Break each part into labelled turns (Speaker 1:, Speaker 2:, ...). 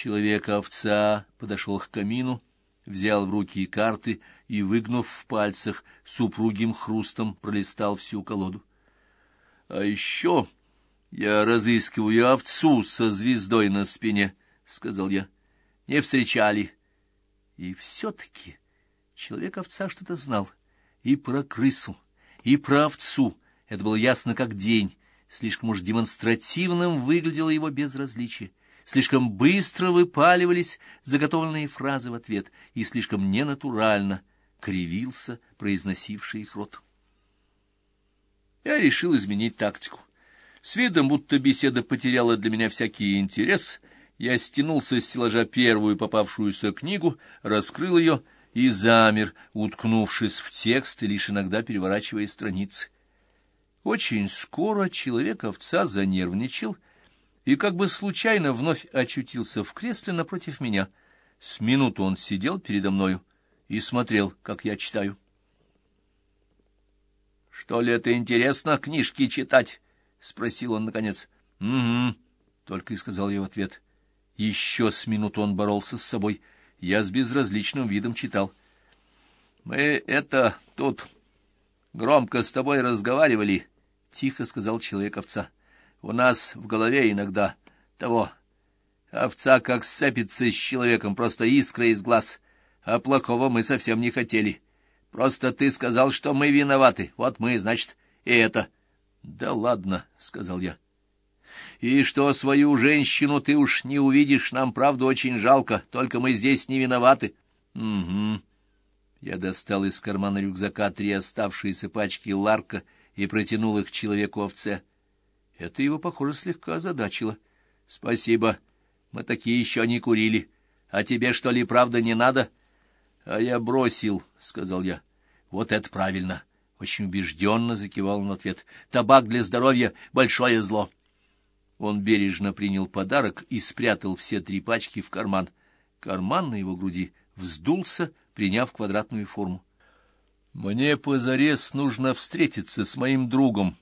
Speaker 1: Человек-овца подошел к камину, взял в руки карты и, выгнув в пальцах, супругим хрустом пролистал всю колоду. — А еще я разыскиваю овцу со звездой на спине, — сказал я. — Не встречали. И все-таки человек-овца что-то знал. И про крысу, и про овцу. Это было ясно как день. Слишком уж демонстративным выглядело его безразличие. Слишком быстро выпаливались заготовленные фразы в ответ, и слишком ненатурально кривился произносивший их рот. Я решил изменить тактику. С видом, будто беседа потеряла для меня всякий интерес, я стянул со стеллажа первую попавшуюся книгу, раскрыл ее и замер, уткнувшись в текст и лишь иногда переворачивая страницы. Очень скоро человек-овца занервничал и как бы случайно вновь очутился в кресле напротив меня. С минуту он сидел передо мною и смотрел, как я читаю. — Что ли это интересно, книжки читать? — спросил он наконец. — Угу, — только и сказал я в ответ. Еще с минуту он боролся с собой. Я с безразличным видом читал. — Мы это тут громко с тобой разговаривали, — тихо сказал человек-овца. — У нас в голове иногда того. Овца как сцепится с человеком, просто искра из глаз. А плохого мы совсем не хотели. Просто ты сказал, что мы виноваты. Вот мы, значит, и это... «Да ладно», — сказал я. «И что свою женщину ты уж не увидишь, нам, правда, очень жалко, только мы здесь не виноваты». «Угу». Я достал из кармана рюкзака три оставшиеся пачки ларка и протянул их человеку-овце. Это его, похоже, слегка озадачило. «Спасибо, мы такие еще не курили. А тебе, что ли, правда не надо?» «А я бросил», — сказал я. «Вот это правильно. Очень убежденно закивал он в ответ. «Табак для здоровья — большое зло». Он бережно принял подарок и спрятал все три пачки в карман. Карман на его груди вздулся, приняв квадратную форму. «Мне позарез нужно встретиться с моим другом.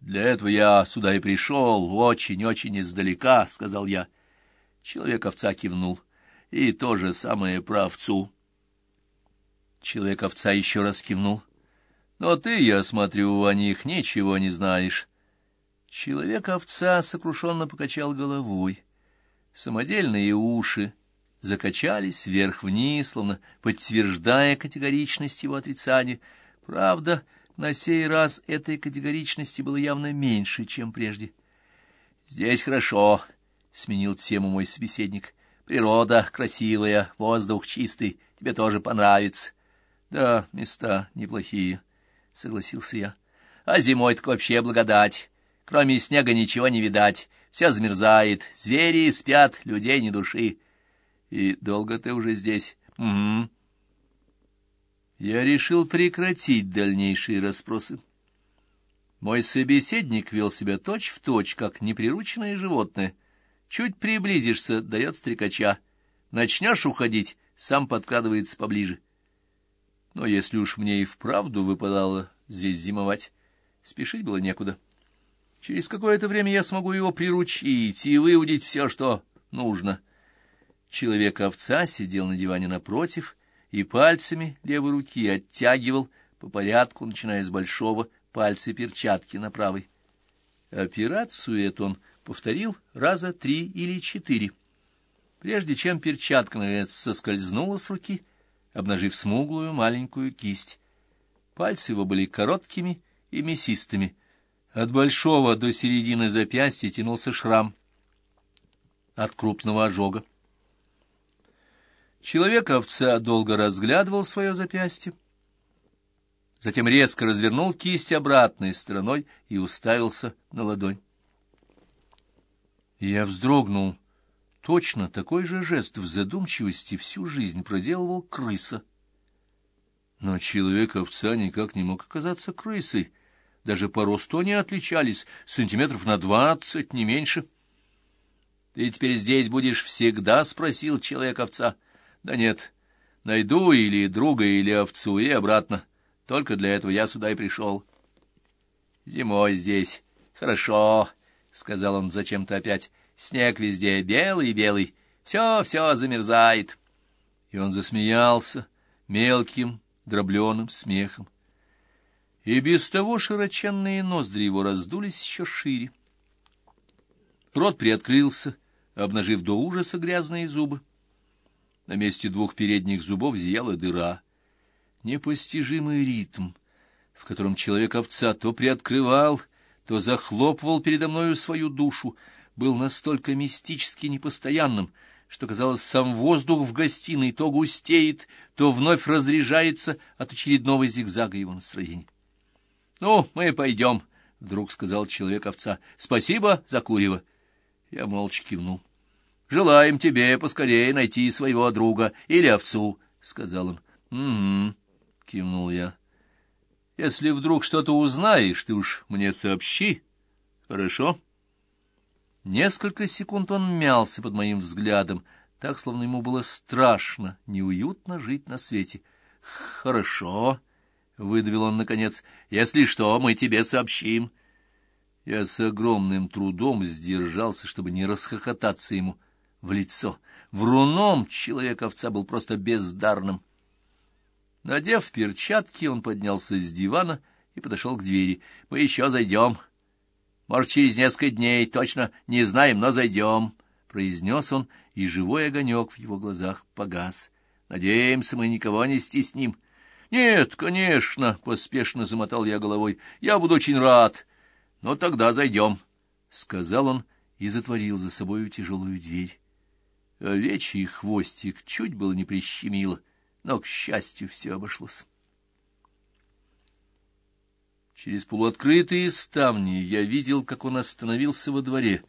Speaker 1: Для этого я сюда и пришел, очень-очень издалека», — сказал я. Человек-овца кивнул. «И то же самое про овцу». Человек-овца еще раз кивнул. Но ты, я смотрю, о них ничего не знаешь. Человек-овца сокрушенно покачал головой. Самодельные уши закачались вверх-вниз, словно подтверждая категоричность его отрицания. Правда, на сей раз этой категоричности было явно меньше, чем прежде. «Здесь хорошо», — сменил тему мой собеседник. «Природа красивая, воздух чистый, тебе тоже понравится». «Да, места неплохие» согласился я. А зимой так вообще благодать. Кроме снега ничего не видать. Все замерзает, звери спят, людей ни души. И долго ты уже здесь? Угу. Я решил прекратить дальнейшие расспросы. Мой собеседник вел себя точь-в-точь, точь, как неприрученное животное. Чуть приблизишься, дает стрекача. Начнешь уходить, сам подкрадывается поближе. Но если уж мне и вправду выпадало здесь зимовать, спешить было некуда. Через какое-то время я смогу его приручить и выудить все, что нужно. Человек-овца сидел на диване напротив и пальцами левой руки оттягивал по порядку, начиная с большого пальца перчатки на правой. Операцию эту он повторил раза три или четыре. Прежде чем перчатка, наконец, соскользнула с руки, обнажив смуглую маленькую кисть. Пальцы его были короткими и мясистыми. От большого до середины запястья тянулся шрам от крупного ожога. Человек-овца долго разглядывал свое запястье, затем резко развернул кисть обратной стороной и уставился на ладонь. Я вздрогнул Точно такой же жест в задумчивости всю жизнь проделывал крыса. Но человек-овца никак не мог оказаться крысой. Даже по росту они отличались, сантиметров на двадцать, не меньше. — Ты теперь здесь будешь всегда? — спросил человек-овца. — Да нет, найду или друга, или овцу, и обратно. Только для этого я сюда и пришел. — Зимой здесь. Хорошо, — сказал он зачем-то опять. Снег везде белый-белый, Все, все замерзает. И он засмеялся мелким, дробленым смехом. И без того широченные ноздри его раздулись еще шире. Рот приоткрылся, обнажив до ужаса грязные зубы. На месте двух передних зубов зияла дыра. Непостижимый ритм, в котором человек-овца то приоткрывал, то захлопывал передо мною свою душу, был настолько мистически непостоянным, что, казалось, сам воздух в гостиной то густеет, то вновь разряжается от очередного зигзага его настроения. — Ну, мы пойдем, — вдруг сказал человек-овца. — Спасибо за курево. Я молча кивнул. — Желаем тебе поскорее найти своего друга или овцу, — сказал он. — Угу, — кивнул я. — Если вдруг что-то узнаешь, ты уж мне сообщи. Хорошо? Несколько секунд он мялся под моим взглядом, так, словно ему было страшно, неуютно жить на свете. — Хорошо, — выдавил он наконец. — Если что, мы тебе сообщим. Я с огромным трудом сдержался, чтобы не расхохотаться ему — в лицо. Вруном человек-овца был просто бездарным. Надев перчатки, он поднялся с дивана и подошел к двери. — Мы еще зайдем. Может, через несколько дней, точно не знаем, но зайдем, — произнес он, и живой огонек в его глазах погас. — Надеемся, мы никого не стесним. — Нет, конечно, — поспешно замотал я головой, — я буду очень рад. — Но тогда зайдем, — сказал он и затворил за собою тяжелую дверь. Овечий хвостик чуть было не прищемило, но, к счастью, все обошлось. Через полуоткрытые ставни я видел, как он остановился во дворе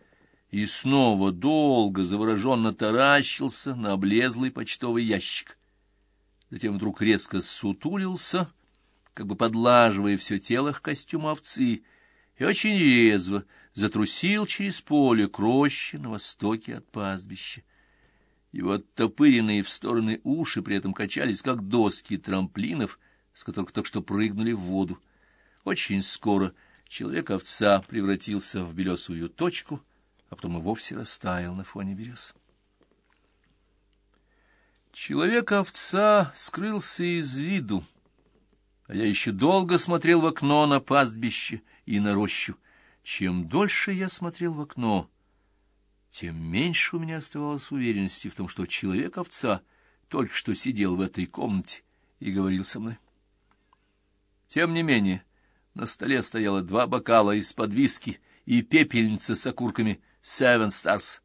Speaker 1: и снова долго завороженно таращился на облезлый почтовый ящик. Затем вдруг резко сутулился, как бы подлаживая все тело к костюму овцы, и очень резво затрусил через поле к роще на востоке от пастбища. Его оттопыренные в стороны уши при этом качались, как доски трамплинов, с которых только что прыгнули в воду. Очень скоро человек-овца превратился в белесую точку, а потом и вовсе растаял на фоне берез. Человек-овца скрылся из виду, а я еще долго смотрел в окно на пастбище и на рощу. Чем дольше я смотрел в окно, тем меньше у меня оставалось уверенности в том, что человек-овца только что сидел в этой комнате и говорил со мной. Тем не менее, на столе стояло два бокала из-под виски и пепельница с окурками «Seven Stars».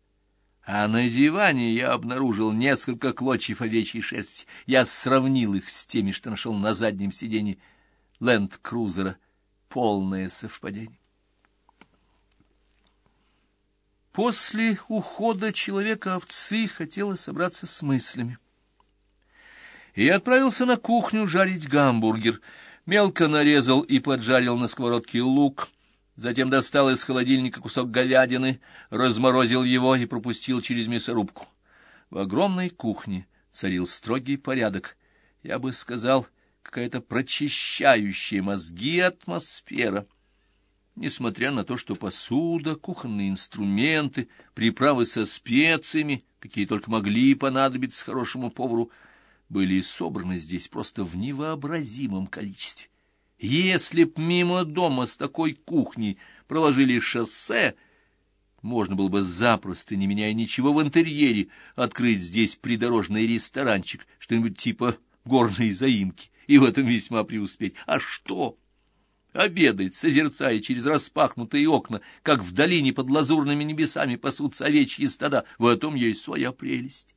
Speaker 1: А на диване я обнаружил несколько клочьев овечьей шерсти. Я сравнил их с теми, что нашел на заднем сиденье ленд-крузера. Полное совпадение. После ухода человека-овцы хотелось собраться с мыслями. И отправился на кухню жарить гамбургер. Мелко нарезал и поджарил на сковородке лук, затем достал из холодильника кусок говядины, разморозил его и пропустил через мясорубку. В огромной кухне царил строгий порядок. Я бы сказал, какая-то прочищающая мозги атмосфера — Несмотря на то, что посуда, кухонные инструменты, приправы со специями, какие только могли понадобиться хорошему повару, были собраны здесь просто в невообразимом количестве. Если б мимо дома с такой кухней проложили шоссе, можно было бы запросто, не меняя ничего в интерьере, открыть здесь придорожный ресторанчик, что-нибудь типа горной заимки, и в этом весьма преуспеть. А что? Обедать, созерцая через распахнутые окна, как в долине под лазурными небесами пасутся овечьи стада. В этом есть своя прелесть.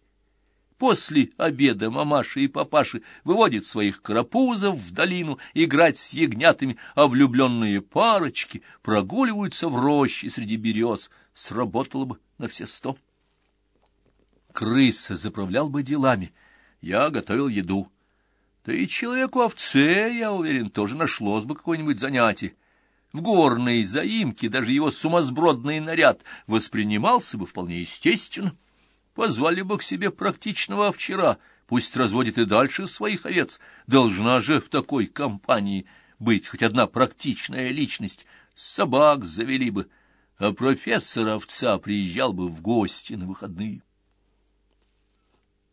Speaker 1: После обеда мамаши и папаши выводят своих карапузов в долину играть с ягнятами, а влюбленные парочки прогуливаются в роще среди берез. Сработало бы на все сто. Крыса заправлял бы делами. Я готовил еду. Да и человеку-овце, я уверен, тоже нашлось бы какое-нибудь занятие. В горной заимке даже его сумасбродный наряд воспринимался бы вполне естественно. Позвали бы к себе практичного овчара, пусть разводит и дальше своих овец. Должна же в такой компании быть хоть одна практичная личность. Собак завели бы, а профессор овца приезжал бы в гости на выходные.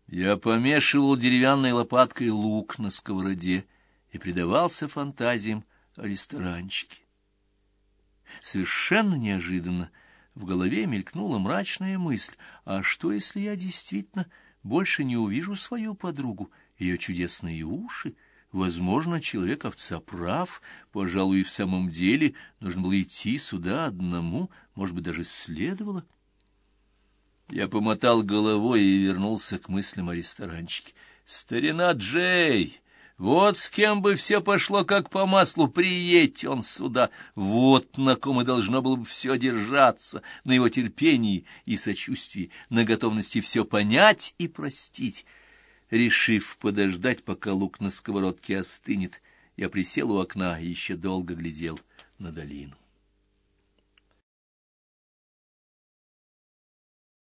Speaker 1: Я помешивал деревянной лопаткой лук на сковороде и предавался фантазиям о ресторанчике. Совершенно неожиданно в голове мелькнула мрачная мысль, а что, если я действительно больше не увижу свою подругу, ее чудесные уши? Возможно, человек-овца прав, пожалуй, и в самом деле нужно было идти сюда одному, может быть, даже следовало. Я помотал головой и вернулся к мыслям о ресторанчике. «Старина Джей!» Вот с кем бы все пошло как по маслу, приедь он сюда. Вот на ком и должно было бы все держаться, на его терпении и сочувствии, на готовности все понять и простить. Решив подождать, пока лук на сковородке остынет, я присел у окна и еще долго глядел на долину.